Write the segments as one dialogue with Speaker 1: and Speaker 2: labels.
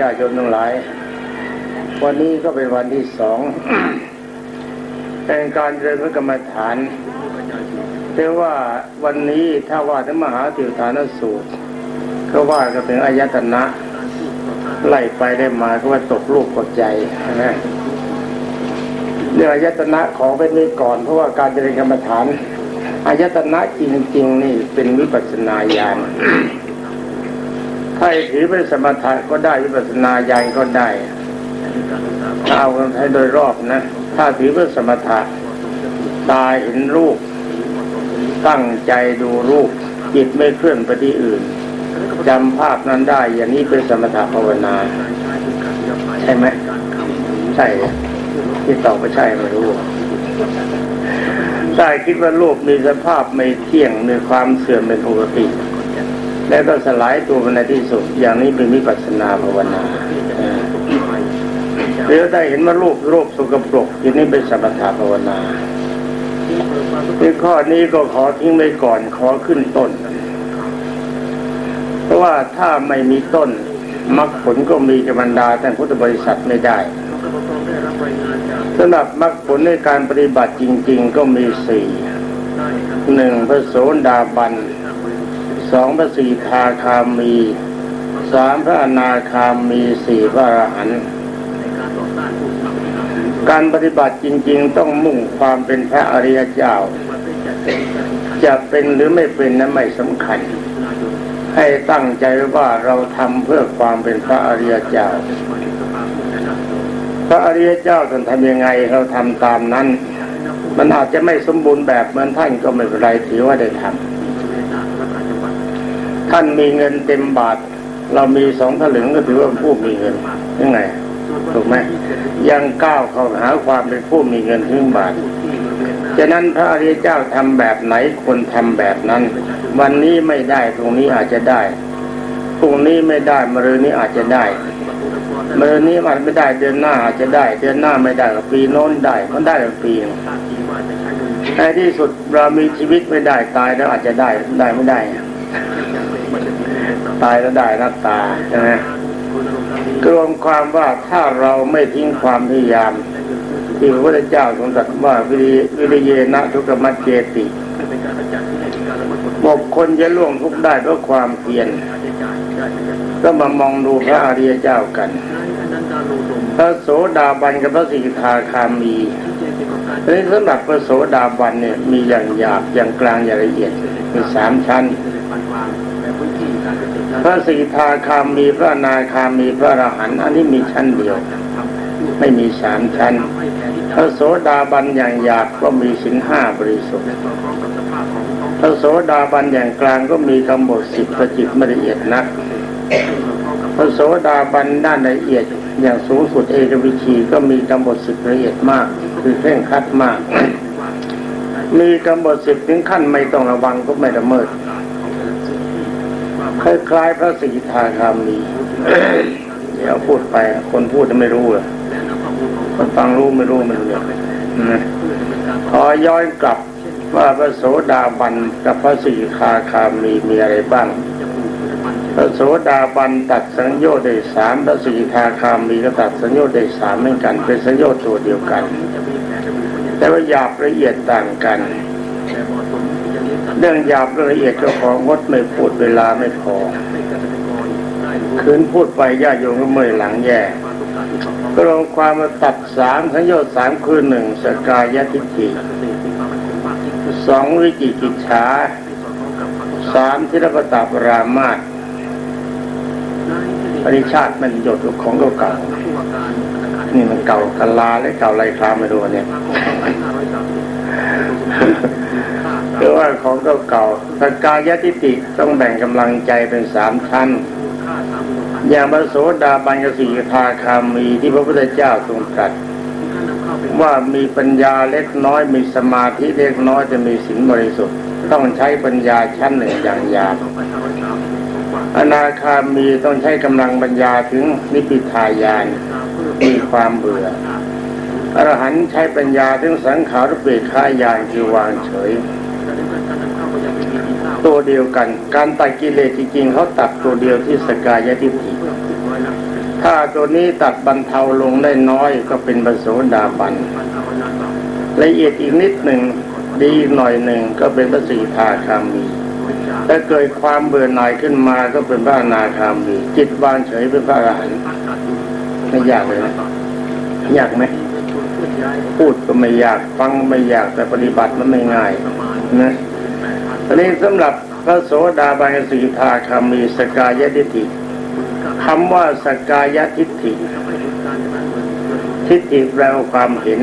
Speaker 1: ญาติโยมทั้งหลาย วันนี้ก็เป็นวันที่สองแห่งการเรียนพระกรรมฐานแต่ว่าวันนี้ถ้าว่าถึงมหาติวฐานสูตร ก็ว่ากันถึงอายตนะ ไล่ไปได้มาก็ว่าตกลูกกดใจนะเรื่องอายตนะของเป็นนี้ก่อน เพราะว่าการเจริญกรรมฐานอายตนะจริงๆนี่เป็นวิปัสสนาญาณ ถ้าถือเป็นสมถะก็ได้วิปัสสนาญาณก็ได้ถ้าเอาให้โดยรอบนะ ถ้าถือเป็นสมถะตาเห็นรูป ตั้งใจดูรูป จิตไม่เคลื่อนไปที่อื่นจำภาพนั้นได้ อย่างนี้เป็นสมถะภาวนา ใช่ไหมใช่ที่ตอบไม่ใช่ไม่รู้ถ้คิดว่ารูปมีสภาพไม่เที่ยงมีความเสื่อมเป็นปกติ แล้วก็สลายตัวในที่สุด อย่างนี้เป็นวิปัสสนาภาวนาหรือได้เห็นว่ารูปรูปสกปรกอย่างนี้เป็นสมถะภาวนาในข้อนี้ก็ขอทิ้งไว้ก่อนขอขึ้นต้น เพราะว่าถ้าไม่มีต้นมรรคผลก็มีกับบรรดาแต่พุทธบริษัทไม่ได้สำหรับมรรคผลในการปฏิบัติจริง ๆ ก็มีสี่หนึ่งพระโสดาบัน สองพระสีทาคามีสามพระอนาคามีสี่พระอรหันต์การปฏิบัติจริง ๆ ต้องมุ่งความเป็นพระอริยเจ้า จะเป็นหรือไม่เป็นนั้นไม่สำคัญ ให้ตั้งใจว่าเราทำเพื่อความเป็นพระอริยเจ้า พระอริยเจ้าท่านทำยังไงเราทำตามนั้น มันอาจจะไม่สมบูรณ์แบบเหมือนท่านก็ไม่เป็นไรถือว่าได้ทำ ท่านมีเงินเต็มบาท เรามีสองถลึงก็ถือว่าผู้มีเงินยังไงถูกไหมยังก้าวเข้าหาความเป็นผู้มีเงินถึงบาทฉะนั้นพระอริยเจ้าทำแบบไหนคนทำแบบนั้น วันนี้ไม่ได้ตรงนี้อาจจะได้พรุ่งนี้ไม่ได้มรืนนี้อาจจะได้มรืนนี้อาจไม่ได้เดือนหน้าอาจจะได้เดือนหน้าไม่ได้กับปีโน้นได้มันได้กับปีในที่สุดเรามีชีวิตไม่ได้ตายแล้วอาจจะได้ได้ไม่ได้ ตายแล้วได้นักตาใช่ไหมรวมความว่าถ้าเราไม่ทิ้งความพยายามที่พระพุทธเจ้าทรงตรัสว่าวิริวิริเยนะทุกมัจเจติบอกคนจะล่วงทุกได้ด้วยความเพียรก็มามองดูพระอริยเจ้ากัน พระโสดาบันกับพระสิกขาคามีทีนี้สำหรับพระโสดาบันเนี่ยมีอย่างหยาบอย่างกลางอย่างละเอียดมีสามชั้น พระสิกขาคามีพระนาคามีพระอรหันต์อันนี้มีชั้นเดียว ไม่มีสามชั้น พระโสดาบันอย่างหยาบก็มีสินห้าบริสุทธิ์พระโสดาบันอย่างกลางก็มีกำหนดสิบประจิตไม่ละเอียดนักพระโสดาบันด้านละเอียดอย่างสูงสุดเอกวิชีก็มีกำหนดสิบละเอียดมาก คือเคร่งครัดมาก มีกำหนดสิบถึงขั้นไม่ต้องระวังก็ไม่ละเมิด คล้ายๆพระสิทธาคามี เดี๋ยวพูดไป คนพูดจะไม่รู้เลยคนฟังรู้ไม่รู้ไม่รู้เลยขอย้อนกลับว่าพระโสดาบันกับพระสิทธาคามีมีอะไรบ้าง พระโสดาบันตัดสัญญาได้สามพระสิทธาคามีก็ตัดสัญญาได้สามเหมือนกัน เป็นสัญญาตัวเดียวกัน แต่ว่าหยาบละเอียดต่างกัน เรื่องยาบเรื่องละเอียดก็ของดไม่พูดเวลาไม่พอคืนพูดไปญาโยมก็เมื่อยหลังแย่ก็ลงความมาตัดสามสัญญาสามคือหนึ่งสกายทิฏฐิสองวิจิกิจฉาสามทิรปตาปรามาตปริชาติมันหยดของเก่านี่มันเก่ากันลาและเก่าไรคลาไม่รู้เนี่ย คือว่าของเก่าๆสกายทิฏฐิต้องแบ่งกำลังใจเป็นสามชั้น อย่างพระโสดาบันกสีทาคามีที่พระพุทธเจ้าทรงตรัสว่ามีปัญญาเล็กน้อยมีสมาธิเล็กน้อยจะมีสินบริสุทธิ์ ต้องใช้ปัญญาชั้นหนึ่งอย่างยาอนาคามีต้องใช้กำลังปัญญาถึงนิพพิทายานมีความเบื่ออรหันต์ใช้ปัญญาถึงสังขารเปรคายานคือวางเฉย ตัวเดียวกัน การตัดกิเลสจริงๆเขาตัดตัวเดียวที่สกายทิฏฐิถ้าตัวนี้ตัดบรรเทาลงได้น้อยก็เป็นปโสดาบันละเอียดอีกนิดหนึ่งดีหน่อยหนึ่งก็เป็นพระสีทาคามีถ้าเกิดความเบื่อหน่ายขึ้นมาก็เป็นพระนาคามีจิตวางเฉยเป็นพระอรหันต์ไม่ยากเลยนะยากไหมพูดก็ไม่ยากฟังไม่ยากแต่ปฏิบัติมันไม่ง่าย นะอันนี้สำหรับพระโสดาบันสีทาคามีสกายทิฏฐิคำว่าสกายทิฏฐิ ทิฏฐิแปลว่าความเห็น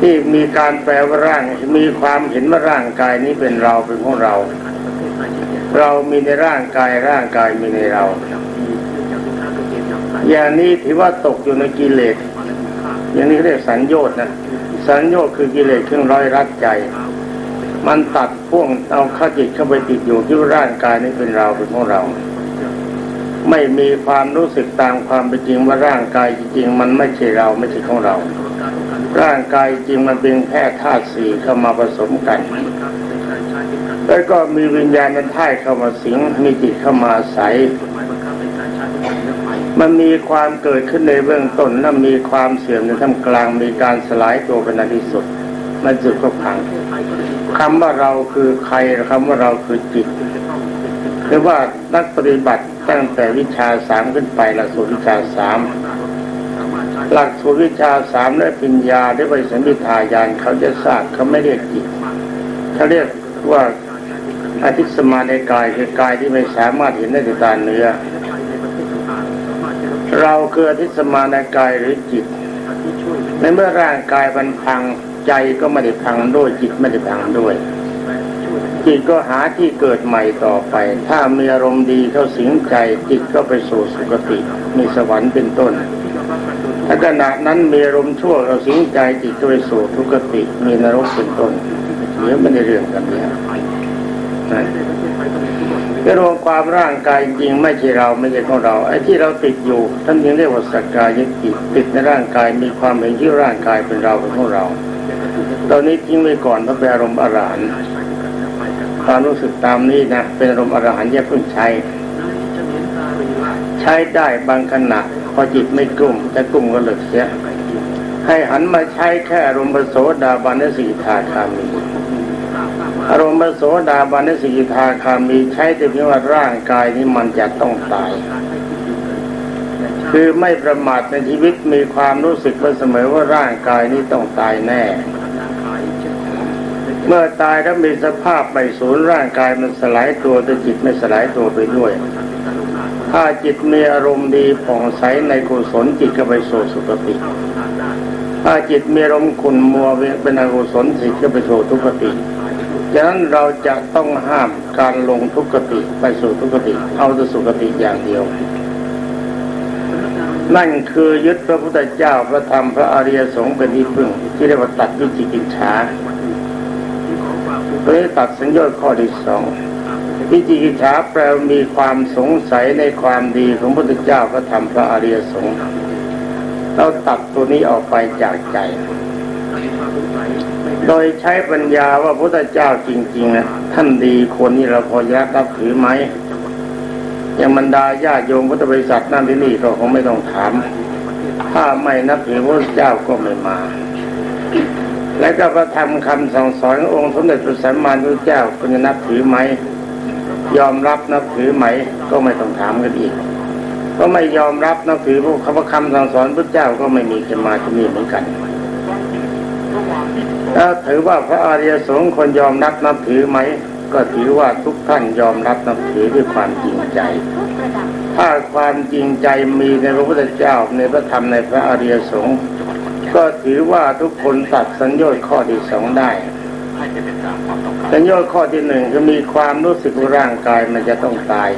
Speaker 1: ที่มีการแปลว่าร่างมีความเห็นว่าร่างกายนี้เป็นเราเป็นของเรา เรามีในร่างกายร่างกายมีในเรา อย่างนี้ถือว่าตกอยู่ในกิเลสอย่างนี้เรียกสัญญชน์นะสัญญชน์คือกิเลสเครื่องร้อยรัดใจ มันตัดพ่วงเอาข้าจิตเข้าไปติดอยู่ที่ร่างกายนี้เป็นเราเป็นของเรา ไม่มีความรู้สึกตามความเป็นจริงว่าร่างกายจริงมันไม่ใช่เราไม่ใช่ของเรา ร่างกายจริงมันเป็นแค่ธาตุสี่เข้ามาผสมกัน แล้วก็มีวิญญาณเป็นธาตุเข้ามาสิงมีจิตเข้ามาใสมันมีความเกิดขึ้นในเบื้องต้นแล้วมีความเสื่อมในท่ามกลางมีการสลายตัวเป็นอันที่สุดมันจุดก็พัง คำว่าเราคือใครคำว่าเราคือจิตหรือว่านักปฏิบัติตั้งแต่วิชาสามขึ้นไปหลักสูตรวิชาสามหลักสูตรวิชาสามและปัญญาได้ไปสัมพิทายานเขาจะทราบเขาไม่เรียกจิตเขาเรียกว่าอาทิตสมาในกายคือกายที่ไม่สามารถเห็นได้ด้วยตาเนื้อ เราคืออาทิตสมาในกายหรือจิตในเมื่อร่างกายมันพัง ใจก็ไม่ได้พังด้วยจิตไม่ได้พังด้วย จิตก็หาที่เกิดใหม่ต่อไป ถ้ามีอารมณ์ดีเข้าสิงใจ จิตก็ไปสู่สุคติ มีสวรรค์เป็นต้นถ้าขณะนั้นมีอารมณ์ชั่วเราสิงใจจิตก็ไปสู่ทุกติ มีนรกเป็นต้นเดี๋ยวไม่ได้เรื่องกันเนี่ยก็รวมความร่างกายจริงไม่ใช่เราไม่ใช่ของเราไอ้ที่เราติดอยู่ท่านยังเรียกว่าสกกายยึดติดติดในร่างกายมีความเห็นที่ร่างกายเป็นเราเป็นของเรา ตอนนี้ทิ้งไว้ก่อนเพราะเป็นอารมณ์อรหันต์ความรู้สึกตามนี้นะเป็นอารมณ์อรหันต์แยกเพิ่งใช้ ใช้ได้บางขณะพอจิตไม่กลุ่มแต่กลุ่มก็เลิกเสียให้หันมาใช้แค่อารมณ์โสดาบันสีทาคามีอารมณ์โสดาบันสีทาคามีใช้แต่เพียงว่าร่างกายนี้มันจะต้องตาย คือไม่ประมาทในชีวิตมีความรู้สึกเสมอว่าร่างกายนี้ต้องตายแน่ เมื่อตายแล้วมีสภาพไม่สูญร่างกายมันสลายตัวแต่จิตไม่สลายตัวไปด้วย ถ้าจิตมีอารมณ์ดีผ่องใสในกุศลจิตก็ไปสู่สุคติถ้าจิตมีอารมณ์ขุ่นมัวเป็นอกุศลจิตก็ไปสู่ทุกขติฉะนั้นเราจะต้องห้ามการลงทุกขติไปสู่ทุกขติ เอาแต่สุขติอย่างเดียว นั่นคือยึดพระพุทธเจ้าพระธรรมพระอริยสงฆ์เป็นที่พึ่งที่เรียกว่าตัดวิจิกิจฉา ตัวนี้ตัดสัญญาข้อที่สองวิจิกิจฉาแปลมีความสงสัยในความดีของพระพุทธเจ้าพระธรรมพระอริยสงฆ์เราตัดตัวนี้ออกไปจากใจ โดยใช้ปัญญาว่าพระพุทธเจ้าจริงๆนะท่านดีคนนี้เราพอจะรับถือไหมอย่างบรรดาญาโยมพุทธบริษัทนั่นที่นี่ก็คงไม่ต้องถาม ถ้าไม่นับถือพระเจ้าก็ไม่มา และก็พระธรรมคำสั่งสอนองค์สมเด็จพระสัมมาสัมพุทธเจ้าคุณจะนับถือไหม ยอมรับนับถือไหม ก็ไม่ต้องถามกันอีกก็ไม่ยอมรับนับถือพวกพระคำสั่งสอนพระเจ้าก็ไม่มีจะมาที่นี่เหมือนกันถ้าถือว่าพระอริยสงฆ์คนยอมรับนับถือไหม ก็ถือว่าทุกท่านยอมรับนับถือด้วยความจริงใจ ถ้าความจริงใจมีในพระพุทธเจ้าในพระธรรมในพระอริยสงฆ์ ก็ถือว่าทุกคนตัดสัญญาข้อที่สองได้สัญญาข้อที่หนึ่งคือมีความรู้สึกว่าร่างกายมันจะต้องตาย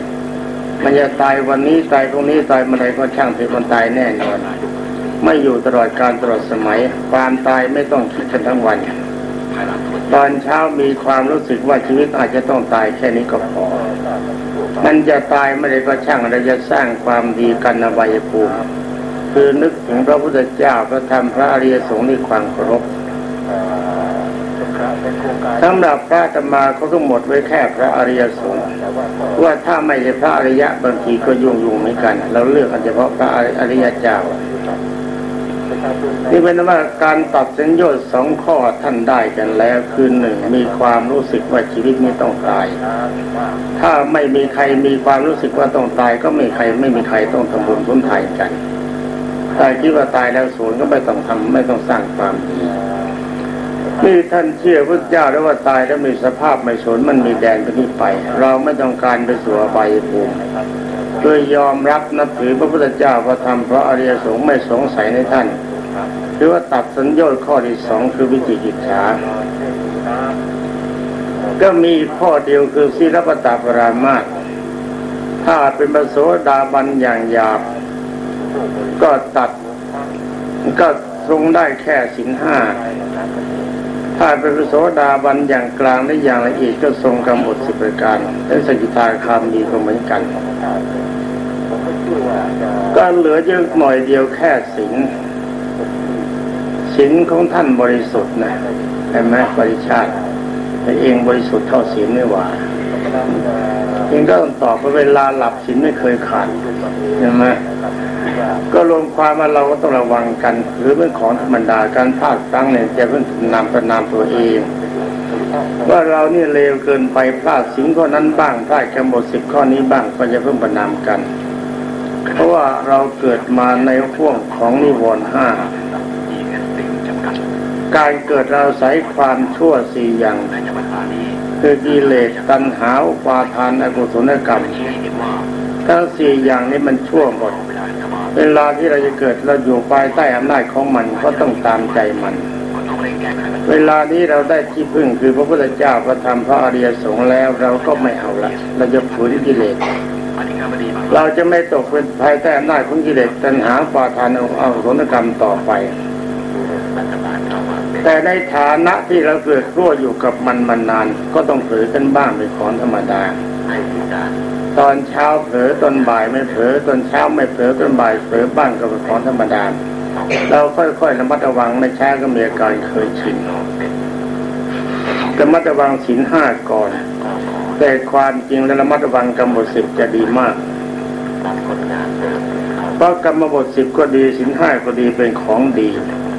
Speaker 1: มันจะตายวันนี้ตายตรงนี้ตายเมื่อไรก็ช่างเถอะมันตายแน่นอน ไม่อยู่ตลอดการตลอดสมัย ความตายไม่ต้องคิดกันทั้งวัน ตอนเช้ามีความรู้สึกว่าชีวิตอาจจะต้องตายแค่นี้ก็พอ มันจะตายไม่ได้ก็ช่างเราจะสร้างความดีกันนวัยภูมิ คือนึกถึงพระพุทธเจ้าพระธรรมพระอริยสงฆ์ด้วยความเคารพสำหรับพระธรรมาเขาก็หมดไว้แค่พระอริยสงฆ์ว่าถ้าไม่ใช่พระอริยะบางทีก็ยุ่งยุ่งเหมือนกัน เราเลือกกันเฉพาะพระอริยเจ้านี่เป็นว่าการตัดสัญญาสองข้อท่านได้กันแล้วคือหนึ่งมีความรู้สึกว่าชีวิตนี้ต้องตาย ถ้าไม่มีใครมีความรู้สึกว่าต้องตาย ก็ไม่ใครไม่มีใครต้องทำบุญทุนไทยกัน ถ้าคิดว่าตายแล้วศูนย์ก็ไม่ต้องทำไม่ต้องสร้างความดีนี่ท่านเชื่อพระเจ้าแล้วว่าตายแล้วมีสภาพไม่สนมันมีแดนไปนี้ไป เราไม่ต้องการไปสู่อบายภูมิโดยยอมรับนับถือพระพุทธเจ้าพระธรรมพระอริยสงฆ์ไม่สงสัยในท่านคือว่าตัดสัญญาณข้อที่สองคือวิจิกิจฉาก็มีข้อเดียวคือศีลปตาปรามาตถ้าเป็นปโสดาบันอย่างหยาบ ก็ตัด ก็ทรงได้แค่สินห้าถ้าเป็นปโสดาบันอย่างกลางและอย่างละเอียดก็ทรงกำหนดสิบประการและสกิทาคามีก็เหมือนกัน ก็เหลือเยอะหน่อยเดียวแค่สินสินของท่านบริสุทธิ์นะเห็นไหมบริชาติแต่เองบริสุทธิ์เท่าสินไม่หวาเองก็ต้องตอบว่าเวลาหลับสินไม่เคยขาดใช่ไหม ก็รวมความว่าเราก็ต้องระวังกัน หรือเป็นของธรรมดาการพลาดครั้งเนี่ยจะเพิ่งนำประนามตัวเองว่าเรานี่เลวเกินไปพลาดสิ่งข้อนั้นบ้างพลาดค่หมดสิบข้อนี้บ้างก็จะเพิ่งประนามกัน เพราะว่าเราเกิดมาในห่วงของนิวรณ์ห้าการเกิดเราใส่ความชั่วสี่อย่างคือกิเลสตัณหาอุปาทานอกุศลกรรมทั้งสี่อย่างนี้มันชั่วหมด เวลาที่เราจะเกิดเราอยู่ภายใต้อำนาจของมันก็ต้องตามใจมัน เวลานี้เราได้ที่พึ่งคือพระพุทธเจ้าพระธรรมพระอริยสงฆ์แล้วเราก็ไม่เอาละเราจะฝืนกิเลสเราจะไม่ตกเป็นภายใต้อำนาจของกิเลสตัณหาปาทานเอาผลกรรมต่อไป แต่ในฐานะที่เราเกิดรั่วอยู่กับมันมานาน ก็ต้องเผลอกันบ้างเป็นของธรรมดา ตอนเช้าเผลอตอนบ่ายไม่เผลอตอนเช้าไม่เผลอตอนบ่ายเผลอบ้างก็เป็นของธรรมดาเราค่อยๆระมัดระวังไม่ช้าก็มีอาการเคยชินระมัดระวังสินห้าก่อน แต่ความจริงแล้วระมัดระวังกรรมบทสิบจะดีมากเพราะกรรมบทสิบก็ดีสินห้าก็ดีเป็นของดี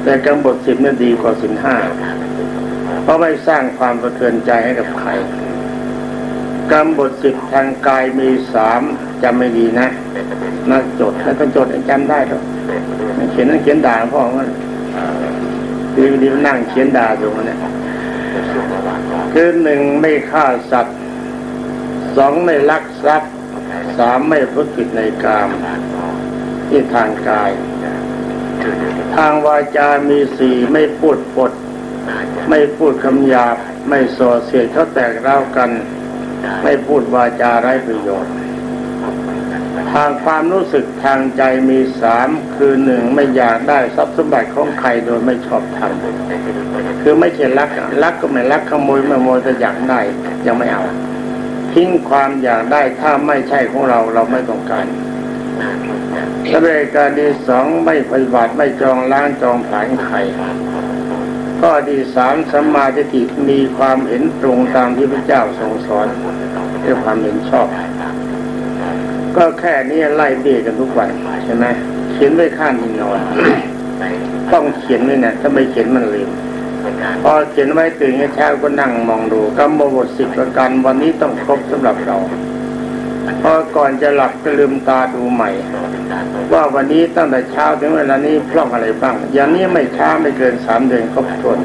Speaker 1: แต่กรรมบทสิบนี่ดีกว่าสินห้าเพราะไม่สร้างความสะเทือนใจให้กับใคร กรรมบทสิบทางกายมีสามจำไม่ดีนะน่าจดแล้วก็จดจำได้หรอกเขียนนั่นเขียนด่าพ่อมันดีดีนั่งเขียนด่าอยู่มันเนี่ยคือหนึ่งไม่ฆ่าสัตว์สองไม่ลักทรัพย์สามไม่พูดผิดในกามที่ทางกาย ทางวาจามีสี่ไม่พูดปด ไม่พูดคำหยาบ ไม่ส่อเสียดเขาแตกเล่ากัน ไม่พูดวาจาไร้ประโยชน์ ทางความรู้สึกทางใจมีสามคือหนึ่งไม่อยากได้ทรัพย์สมบัติของใครโดยไม่ชอบทำคือไม่ใช่รักรักก็ไม่รักขโมยไม่โมยแต่อยากได้ยังไม่เอาทิ้งความอยากได้ถ้าไม่ใช่ของเราเราไม่ต้องการและรการที่สองไม่ปฏิบัติไม่จองล้างจองผลานใคร ข้อที่สามสัมมาทิฏฐิมีความเห็นตรงตามที่พระเจ้าทรงสอนด้วยความเห็นชอบ ก็แค่นี้ไล่เบี้ยกันทุกวันใช่ไหมเขียนไว้ข้างที่นอนต้องเขียนด้วยนะถ้าไม่เขียนมันลืมพอเขียนไว้ตื่นเช้าก็นั่งมองดูกำมบทสิบประการวันนี้ต้องครบสำหรับเรา พอก่อนจะหลับก็ลืมตาดูใหม่ ว่าวันนี้ตั้งแต่เช้าถึงเวลานี้พร่องอะไรบ้าง อย่างนี้ไม่ช้าไม่เกินสามเดือนครบถ้วน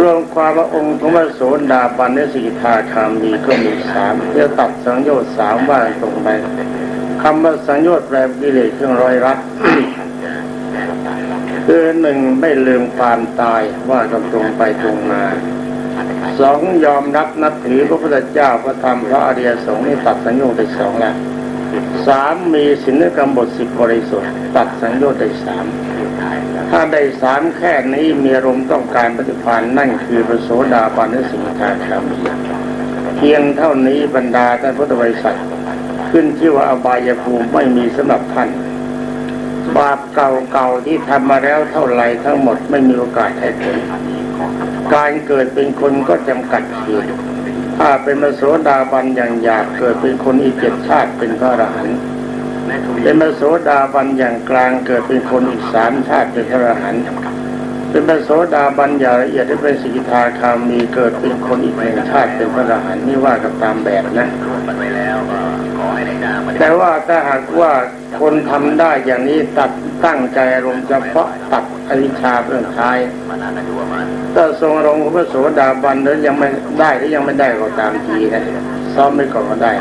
Speaker 1: รวมความว่าองค์ของพระโสดาบันและสิกขาคามีก็มีสามเพื่อตัดสังโยชน์สามว่าตรงไปคำว่าสังโยชน์แปลกิเลสเครื่องร้อยรัดคือหนึ่งไม่ลืมความตายว่าตรงตรงไปตรงมา สองยอมรับนับถือพระพุทธเจ้าพระธรรมพระอริยสงฆ์นี่ตัดสังโยชน์ได้สองแล้วสามมีศีลกรรมบทสิบบริสุทธิ์ตัดสังโยชน์ได้สามถ้าได้สามแค่นี้มีอารมณ์ต้องการปฏิภาณนั่นคือพระโสดาบันและสิงคาคามีเพียงเท่านี้บรรดาท่านพุทธบริษัท ขึ้นชื่อว่าอบายภูมิไม่มีสำหรับท่าน บาปเก่าๆที่ทำมาแล้วเท่าไรทั้งหมดไม่มีโอกาสให้ผลการเกิดเป็นคนก็จำกัดเขตถ้าเป็นมโสดาบันอย่างหยาบเกิดเป็นคนอีกเจ็ดชาติเป็นพระอรหันต์เป็นมโสดาบันอย่างกลางเกิดเป็นคนอีกสามชาติเป็นพระอรหันต์เป็นมโสดาบันอย่างละเอียดได้เป็นสิกขาคามีเกิดเป็นคนอีกหนึ่งชาติเป็นพระอรหันต์นี่ว่ากันตามแบบนะ แต่ว่าถ้าหากว่าคนทำได้อย่างนี้ตัดตั้งใจอารมณ์เฉพาะตัดอวิชชาเรื่องท้ายถ้าทรงอารมณ์ของพระโสดาบันแล้วยังไม่ได้หรือยังไม่ได้ก็ตามทีนะซ้อมไม่ก่อนก็ได้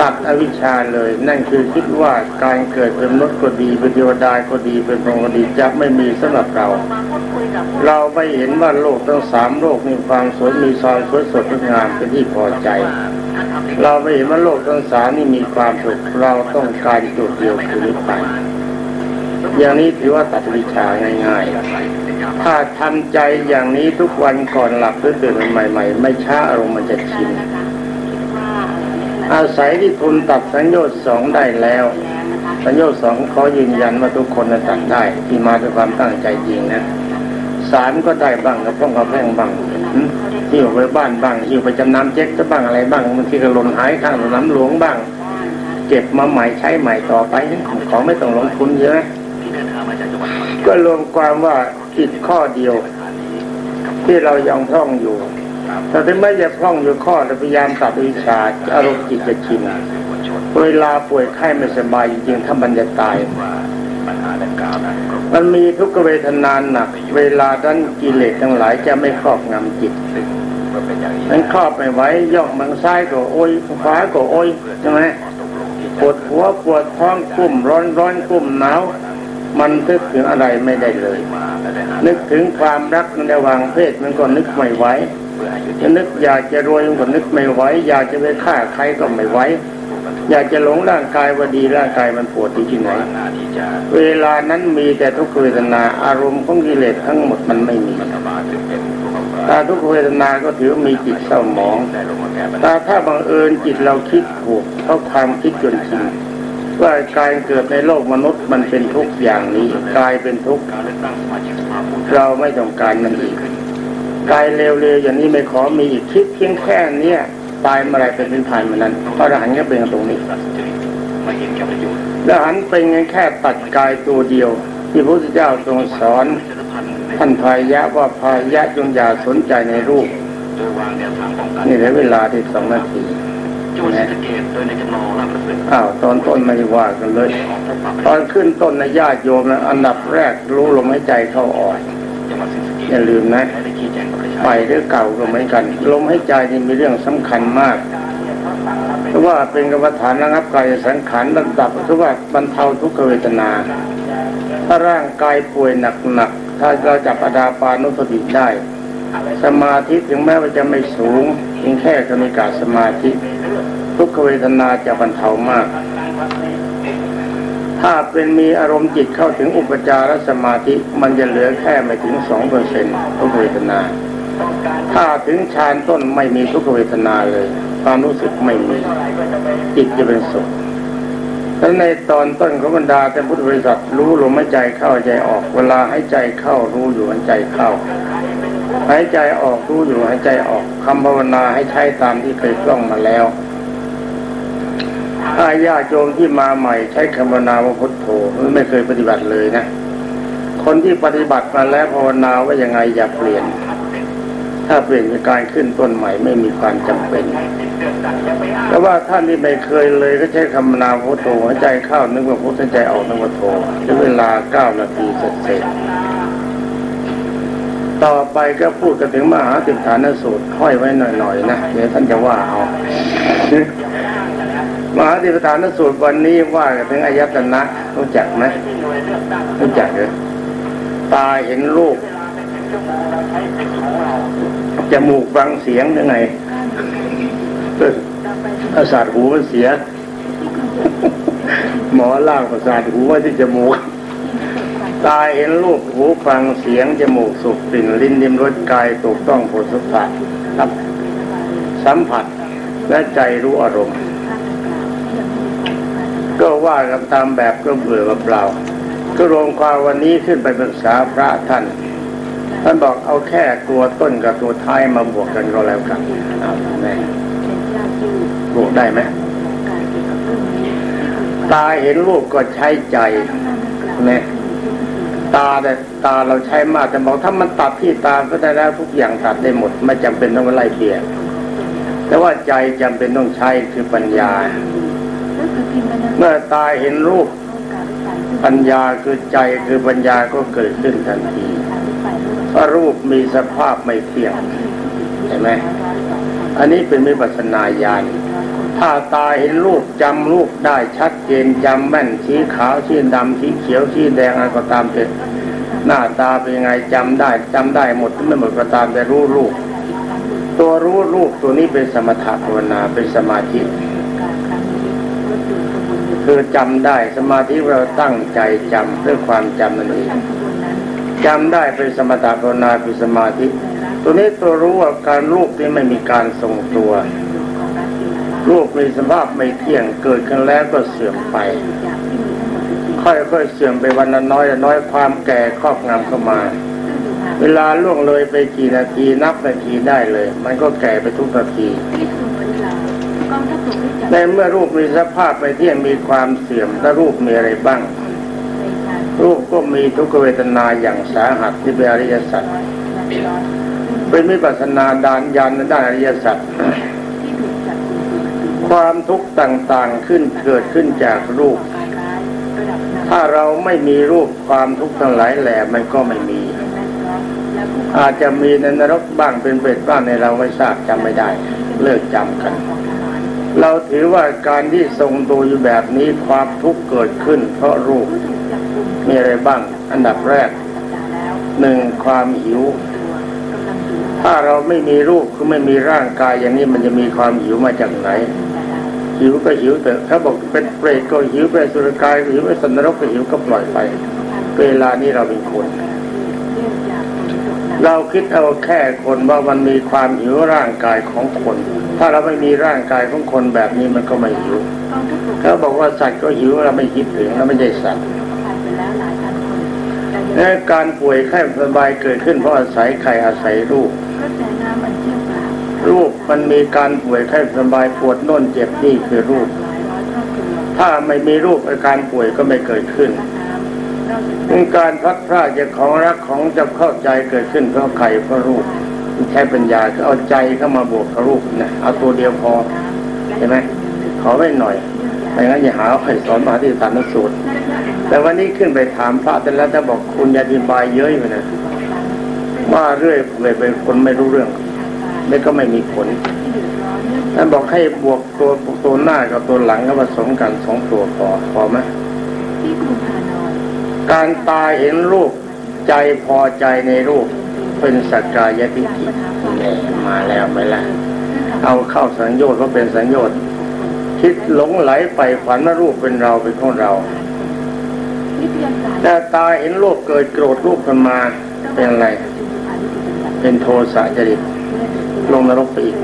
Speaker 1: ตัดอวิชชาเลย นั่นคือคิดว่าการเกิดเป็นมนุษย์ก็ดีเป็นเทวดาก็ดีเป็นพรหมก็ดีจะไม่มีสำหรับเรา เราไม่เห็นว่าโลกทั้งสามโลกมีความสวยมีซอยสวยสดงดงามเป็นที่พอใจ เราไม่เห็นว่าโลกทั้งสามนี่มีความสุขเราต้องการจุดเดียวคือนิพพานอย่างนี้ถือว่าตัดวิชาง่ายๆ ถ้าทำใจอย่างนี้ทุกวันก่อนหลับหรือตื่นใหม่ ๆ ไม่ช้าอารมณ์มันจะชินอาศัยที่ทุนตัดสัญญาสองได้แล้ว สัญญาสองเขายืนยันว่าทุกคนจะตัดได้ที่มาด้วยความตั้งใจจริงนะสามก็ได้บ้างกับพ้องกับแพ่งบ้าง ที่อยู่ไปบ้านบ้างที่อยู่ไปจำนำเจ๊กจะบ้างอะไรบ้างบางทีก็หล่นหายข้างนามหลวงบ้าง เก็บมาใหม่ใช้ใหม่ต่อไปของไม่ต้องลงทุนเยอะก็รวมความว่าผิดข้อเดียว ที่เรายังพร่องอยู่แต่ถ้าไม่จะพร่องอยู่ข้อเราพยายามตัดวิชาอารมณ์จิตจะชินเวลาป่วยไข้ไม่สบายจริงๆถ้ามันจะตาย มันมีทุกเวทนานหนัก เวลาดันกิเลสทั้งหลายจะไม่ครอบงำจิตมันครอบไม่ไหวย่องมังซ้ายก็โอยขวาก็โอยใช่ไหมปวดหัวปวดท้องกุ้มร้อนร้อนกุ้มหนาวมันนึกถึงอะไรไม่ได้เลย นึกถึงความรักในระหว่างเพศมันก็นึกไม่ไหวจะนึกอยากจะรวยมันก็นึกไม่ไหวอยากจะไปฆ่าใครก็ไม่ไหว อยากจะหลงร่างกายว่าดีร่างกายมันปวดที่ไหนเวลานั้นมีแต่ทุกขเวทนาอารมณ์ของกิเลสทั้งหมดมันไม่มีถ้าทุกขเวทนาก็ถือมีจิตเศร้าหมองแต่ถ้าบังเอิญจิตเราคิดถูกเพราะความคิดจนชินว่าการเกิดในโลกมนุษย์มันเป็นทุกอย่างนี้กายเป็นทุกข์เราไม่ต้องการมันอีกกายเร็วๆอย่างนี้ไม่ขอมีอีกคิดเพียงแค่เนี้ย ตายเมื่อไรเป็นเป็นผ่านมันนั้นพระอรหันต์ก็เป็นตรงนี้แล้วหันเป็นแค่ตัดกายตัวเดียว ที่พระพุทธเจ้าทรงสอนท่านพายะว่าพายะจงอย่าสนใจในรูปนี่เหลือเวลาที่สองนาทีนะอ้าวตอนต้นไม่ว่ากันเลย ตอนขึ้นต้นในญาติโยมนะอันดับแรกรู้ลมหายใจเข้าออกอย่าลืมนะ ใหม่หรือเก่าก็เหมือนกัน ลมหายใจนี่มีเรื่องสำคัญมาก เพราะว่าเป็นกรรมฐานระงับกายสังขารระดับเพราะว่าบรรเทาทุกขเวทนา ถ้าร่างกายป่วยหนักๆถ้าเราจับอดาปานุสติได้ สมาธิถึงแม้ว่าจะไม่สูงเพียงแค่กรรมิกาสมาธิ ทุกขเวทนาจะบรรเทามาก ถ้าเป็นมีอารมณ์จิตเข้าถึงอุปจารสมาธิมันจะเหลือแค่ไม่ถึงสองเปอร์เซ็นต์ทุกขเวทนา ถ้าถึงฌานต้นไม่มีทุกขเวทนาเลย ความรู้สึกไม่มีจิตจะเป็นสุขแล้วในตอนต้นของบรรดาแต่พุทธบริษัทรู้ลมหายใจเข้าใจออก เวลาให้ใจเข้ารู้อยู่หายใจเข้าหายใจออกรู้อยู่หายใจออกคำภาวนาให้ใช้ตามที่เคยกล้องมาแล้วถ้าญาติโยมที่มาใหม่ใช้คำภาวนาว่าพุทโธไม่เคยปฏิบัติเลยนะ คนที่ปฏิบัติมาแล้วภาวนาว่ายังไงอย่าเปลี่ยน ถ้าเปลี่ยนการขึ้นต้นใหม่ไม่มีความจำเป็นแต่ว่าท่านที่ไม่เคยเลยก็ใช้คำภาวนาพุทโธหายใจเข้านึกว่าพุทหายใจออกนึกว่าโธใช้เวลาเก้านาทีเสร็จต่อไปก็พูดกันถึงมหาติฐานสูตรห้อยไว้หน่อยๆนะเดี๋ยวท่านจะว่าเอามหาติฐานสูตรวันนี้ว่ากันถึงอายตนะรู้จักไหมรู้จักเหรอตาเห็นรูป จมูกฟังเสียงยังไงประสาทหูมันเสีย หมอล่างประสาทหูไว้ที่จมูก ตาเห็นรูปหูฟังเสียงจมูกสุกกลิ่นลิ้นดิมรสกายถูกต้องโผฏฐัพพะครับ สัมผัสและใจรู้อารมณ์ ก็ว่ากันตามแบบก็เบื่อเปล่าก็รวมความวันนี้ขึ้นไปปรึกษาพระท่าน ทท่านบอกเอาแค่ตัวต้นกับตัวท้ายมาบวกกันก็แล้วกันเอาแน่บวกได้ไหมตาเห็นรูปก็ใช้ใจเนี่ยตาแต่ตาเราใช้มากแต่บอกถ้ามันตัดที่ตาก็ได้แล้วทุกอย่างตัดได้หมด ไม่จำเป็นต้องไล่เปลี่ยนแต่ว่าใจจำเป็นต้องใช้คือปัญญา เมื่อตาเห็นรูป ปัญญาคือใจคือปัญญาก็เกิดขึ้นทันที ราะรูปมีสภาพไม่เที่ยงเห็นไหมอันนี้เป็นมิปัสนาญาณถ้าตาเห็นรูปจำรูปได้ชัดเจนจำแม่นสีขาวสีดำสีเขียวสีแดงอะไรก็ตามเถอะหน้าตาเป็นยังไงจำได้จำได้หมดไม่หมดก็ตามแต่รู้รูป ตัวรู้รูปตัวนี้เป็นสมถะภาวนาเป็นสมาธิคือจำได้สมาธิเราตั้งใจจำด้วยความจำนั่นเอง จำได้เป็นสมถะภาวนาเป็นสมาธิ ตัวนี้ตัวรู้ว่าการรูปนี้ไม่มีการทรงตัว รูปมีสภาพไม่เที่ยงเกิดขึ้นแล้วก็เสื่อมไป ค่อยๆเสื่อมไปวันละน้อยน้อยความแก่ครอบงำเข้ามา เวลาล่วงเลยไปกี่นาทีนับนาทีได้เลย มันก็แก่ไปทุกนาทีในเมื่อรูปมีสภาพไม่เที่ยงมีความเสื่อมและรูปมีอะไรบ้าง รูปก็มีทุกเวทนาอย่างสาหัสที่เป็นอริยสัจเป็นมิปัสนาดานยันในด้านอริยสัจความทุกข์ต่างๆขึ้นเกิดขึ้นจากรูป ถ้าเราไม่มีรูปความทุกข์ทั้งหลายแหล่มันก็ไม่มี อาจจะมีในนรกบ้างเป็นเปรตบ้างในเราไม่ทราบจำไม่ได้ เลิกจำกัน เราถือว่าการที่ทรงตัวอยู่แบบนี้ความทุกข์เกิดขึ้น เพราะรูป มีอะไรบ้าง อันดับแรกหนึ่งความหิว ถ้าเราไม่มีรูปคือไม่มีร่างกายอย่างนี้มันจะมีความหิวมาจากไหน หิวก็หิวแต่ถ้าบอกเป็นเปรตก็หิวเป็นสุรกายหิวเป็นสันนรกก็หิวก็ปล่อยไป เวลานี้เราเป็นคนเราคิดเอาแค่คนว่ามันมีความหิวร่างกายของคน ถ้าเราไม่มีร่างกายของคนแบบนี้มันก็ไม่หิวเขาบอกว่าสัตว์ก็หิวเราไม่คิดถึงเราไม่ใช่สัตว์ และการป่วยไข้สบายเกิดขึ้นเพราะอาศัยใครอาศัยรูปรูปมันมีการป่วยไข้สบายปวดโน่นเจ็บนี่คือรูป ถ้าไม่มีรูปอาการป่วยก็ไม่เกิดขึ้นเป็นการพัดพลาดจากของรักของจะเข้าใจเกิดขึ้นเพราะใครเพราะรูปใช้ปัญญาก็เอาใจเข้ามาบวกกับรูปนะเอาตัวเดียวพอเห็นไหมขอไว้หน่อยไม่งั้นอย่าหาให้สอนมหาที่สารสูตร แต่วันนี้ขึ้นไปถามพระแต่แล้วถ้าบอกคุณอย่าอธิบายเยอะไปนะว่าเรื่อยเลยเป็นคนไม่รู้เรื่องแล้วก็ไม่มีผลท่านบอกให้บวกตัวตัวหน้ากับตัวหลังก็ผสมกันสองตัวพอพอไหมการตายเห็นรูปใจพอใจในรูป เป็นสักกายทิฏฐินี่มาแล้วไหมล่ะเอาเข้าสังโยชน์ก็เป็นสังโยชน์คิดหลงไหลไปฝันว่ารูปเป็นเราเป็นของเรา แต่ตาเห็นรูปเกิดโกรธรูปขึ้นมา เป็นอะไร เป็นโทสะจริตลงนรกไปอีก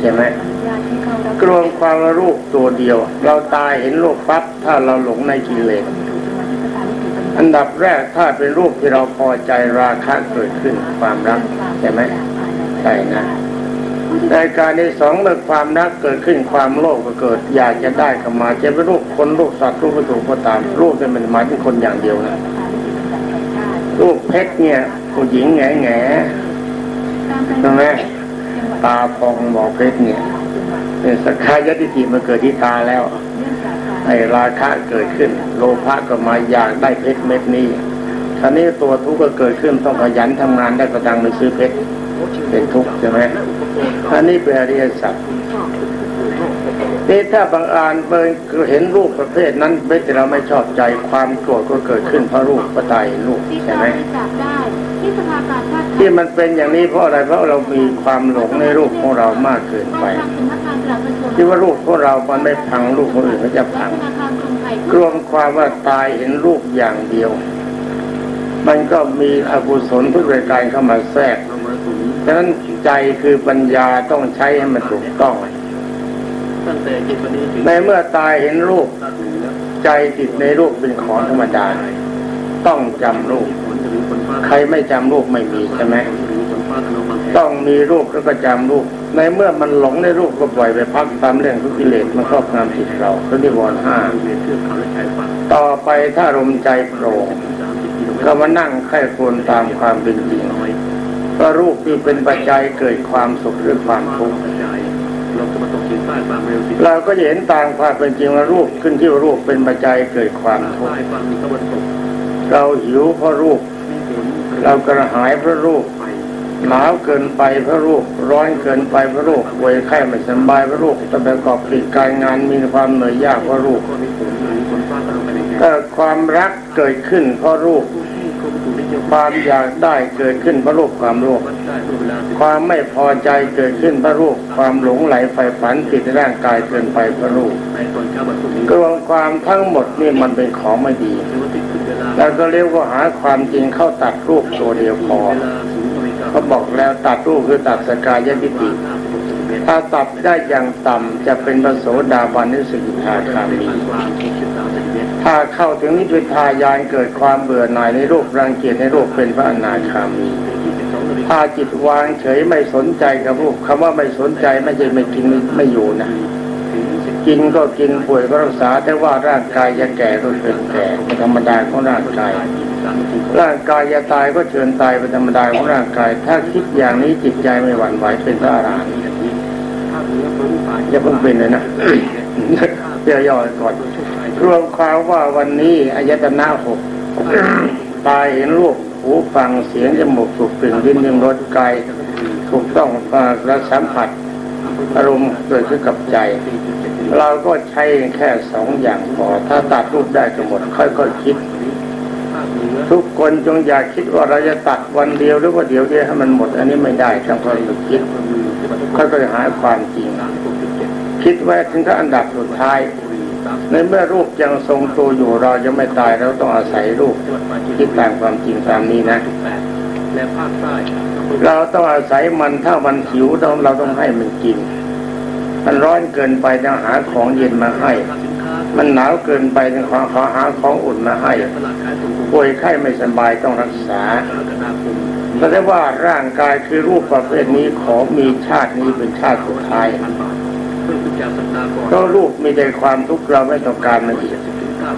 Speaker 1: ใช่ไหมกรวงความรูปตัวเดียว เราตายเห็นรูปปั๊บถ้าเราหลงในกิเลสอันดับแรกถ้าเป็นรูปที่เราพอใจราคะเกิดขึ้นความรักใช่ไหมใช่นะ ในการที่สองเมื่อความรักเกิดขึ้นความโลภก็เกิด อยากจะได้เข้ามาจะเป็นรูปคนรูปสัตว์รูปวัตถุก็ตามรูปเป็นมันหมายถึงคนอย่างเดียวนะรูปเพชรเนี่ยผู้หญิงแง่แง่ใช่ไหมตาพองหมอเพชรเนี่ยเป็นสักขายติทิมันเกิดที่ตาแล้วไอ้ราคะเกิดขึ้น โลภะก็มาอยากได้เพชรเม็ดนี้คราวนี้ตัวทุกข์ก็เกิดขึ้นต้องขยันทำงานได้กระดังไปซื้อเพชร เป็นทุกข์ใช่ไหมอันนี้เป็นอริยสัจนี่ถ้าบางอ่านเห็นรูปประเภทนั้นไม่แต่เราไม่ชอบใจความโกรธก็เกิดขึ้นเพราะรูปก็ตายรูปใช่ไหมที่มันเป็นอย่างนี้เพราะอะไรเพราะเรามีความหลงในรูปของเรามากเกินไปที่ว่ารูปของเรา มันไม่พังรูปคนอื่นเขาจะพังรวมความว่าตายเห็นรูปอย่างเดียว มันก็มีอกุศลทุกรายการเข้ามาแทรก ฉะนั้นใจคือปัญญาต้องใช้ให้มันถูกต้องในเมื่อตายเห็นรูป ใจติดในรูปเป็นของธรรมดา ต้องจำรูป ใครไม่จำรูปไม่มีใช่ไหมต้องมีรูปแล้วก็จำรูป ในเมื่อมันหลงในรูปก็ปล่อยไปพักตามเรื่องทุกกิเลสมันครอบงำจิตเราก็นิวรณ์ห้าต่อไปถ้ารมใจโปร่งก็มานั่งไข้ควรตามความเป็นจริง ก็รูปที่เป็นปัจจัยเกิดความสุขหรือความทุกข์เราก็เห็นต่ามความเป็นจริงว่ารูปขึ้นที่รูปเป็นปัจจัยเกิดความทุกข์เราหิวเพราะรูป เรากระหายเพราะรูปหนาวเกินไปเพราะรูปร้อนเกินไปเพราะรูปป่วยไข้ไม่สบายเพราะรูปต้องประกอบกิจการงานมีความเหนื่อยยากเพราะรูปก็ความรักเกิดขึ้นเพราะรูป ความอยากได้เกิดขึ้นเพราะรูปความรูปความไม่พอใจเกิดขึ้นเพราะรูปความหลงไหลไฟฝันติดร่างกายเกินไปเพราะรูปกรวมความทั้งหมดนี่มันเป็นของไม่ดีแล้วก็เรียกว่าหาความจริงเข้าตัดรูปตัวเดียวพอเขาบอกแล้วตัดรูปคือตัดสกายทิฏฐิถ้าตัดได้อย่างต่ำจะเป็นพระโสดาบันนิสกิทาคามี ถ้าเข้าถึงนิพพานญาณเกิดความเบื่อหน่ายในรูปรังเกียจในรูปเป็นพระอนาคามีถ้าจิตวางเฉยไม่สนใจกับรูปคำว่าไม่สนใจไม่ใช่ไม่กินไม่อยู่นะกินก็กินป่วยก็รักษาแต่ว่าร่างกายจะแก่ก็เชิญแก่เป็นธรรมดาของร่างกาย ร่างกายจะตายก็เชิญตายเป็นธรรมดาของร่างกาย ถ้าคิดอย่างนี้จิตใจไม่หวั่นไหวเป็นพระอรหันต์อย่าเพิ่งเป็นเลยนะเดี๋ยวย่อก่อน รวมความว่าวันนี้อายตนะหกตายเห็นรูปหูฟังเสียงจมูกถูกกลิ่นลิ้นยังรสกายถูกต้องรัสัมผัสอารมณ์เกิดขึ้นกับใจ เราก็ใช้แค่สองอย่างพอ ถ้าตัดรูปได้ก็หมดค่อยๆคคิด ทุกคนจงอย่าคิดว่าเราจะตัดวันเดียวหรือว่าเดี๋ยวเดียวให้มันหมด อันนี้ไม่ได้ต้องค่อยๆคิดค่อยๆหาความจริง คิดไว้ถึงถ้าอันดับสุดท้าย ในเมื่อรูปยังทรงตัวอยู่เรายังไม่ตายเราต้องอาศัยรูปคิดตามความจริงตามนี้นะเราต้องอาศัยมันถ้ามันหิวเราเราต้องให้มันกิน มันร้อนเกินไปต้องหาของเย็นมาให้ มันหนาวเกินไปต้องขอขอหาของอุ่นมาให้ป่วยไข้ไม่สบายต้องรักษาแสดงว่าร่างกายคือรูปประเภทนี้ขอมีชาตินี้เป็นชาติสุดท้าย ก็รูปมีแต่ความทุกข์เราไม่ต้องการมันอีก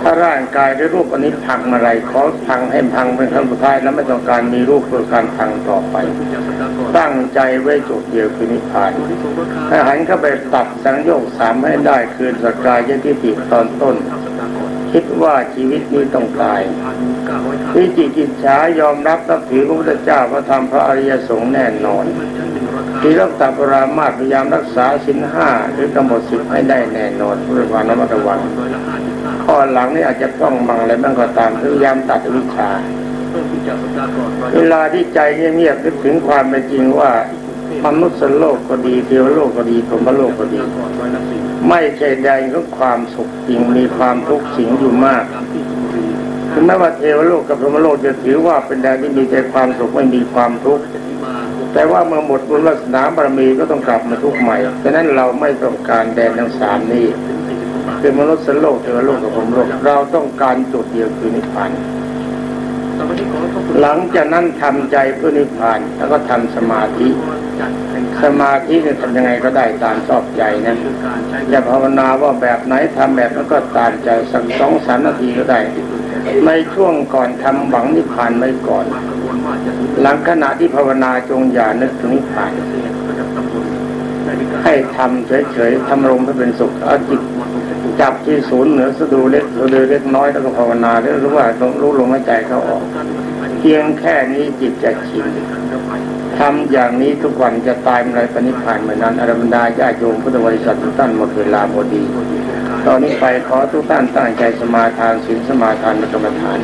Speaker 1: ถ้าร่างกายด้วยรูปอันนี้พังอะไรขอพังให้พังเป็นครั้งสุดท้ายแล้วไม่ต้องการมีรูปเพื่อการพังต่อไป ตั้งใจไว้จุดเดียวคือนิพพานถ้าหันเข้าไปตัดสังโยกสามให้ได้คืนสกายยทิฏฐิตอนต้น คิดว่าชีวิตนี้ต้องตายวิจิกิจฉายอมรับนับถือพระพุทธเจ้าพระธรรมพระอริยสงฆ์แน่นอน ที่รักษาปรามาตพยายามรักษาสินห้าหรือกำหนดสิบให้ได้แน่นอนเพื่อความระมัดระวังข้อหลังนี่อาจจะต้องบังอะไรบ้างก็ตามพยายามตัดวิชา เวลาที่ใจเงียบๆนึกถึงความเป็นจริงว่ามนุษย์โลกก็ดีเทวโลกก็ดีพรหมโลกก็ดี ไม่ใช่ใดก็ความสุขจริงมีความทุกข์สิงอยู่มากถึงแม้ว่าเทวโลกกับพรหมโลกจะถือว่าเป็นแดนที่มีแต่ความสุขไม่มีความทุกข์ แต่ว่าเมื่อหมดบุญวาสนาบารมีก็ต้องกลับมาทุกใหม่ฉะนั้นเราไม่ต้องการแดนทั้งสามนี้คือมนุษย์สโลกเทวโลกกับพรมโลกเราต้องการจุดเดียวคือนิพพานหลังจากนั้นทำใจเพื่อนิพพานแล้วก็ทำสมาธิ สมาธิเนี่ยทำยังไงก็ได้ตามชอบใจนะจะภาวนาว่าแบบไหนทำแบบนั้นก็ตามใจสักสองสามนาทีก็ได้ ในช่วงก่อนทำหวังนิพพานไว้ก่อน หลังขณะที่ภาวนาจงอย่านึกถึงนิพพานให้ทำเฉยๆทำลมให้เป็นสุขเอาจิตจับที่ศูนย์เหนือสะดูเล็กสะดูเล็กน้อยแล้วก็ภาวนาได้วรู้ว่าต้องรู้ลมหายใจเข้าออก เพียงแค่นี้จิตจะชินทำอย่างนี้ทุกวันจะตายเมื่อไรปณิพานเหมือนนั้นอรบรรดาญาโยมพุทธบริษัททุกท่านหมดเวลาพอดี ตอนนี้ไปขอทุกท่านตั้งใจสมาทานศีลสมาทานกรรมฐาน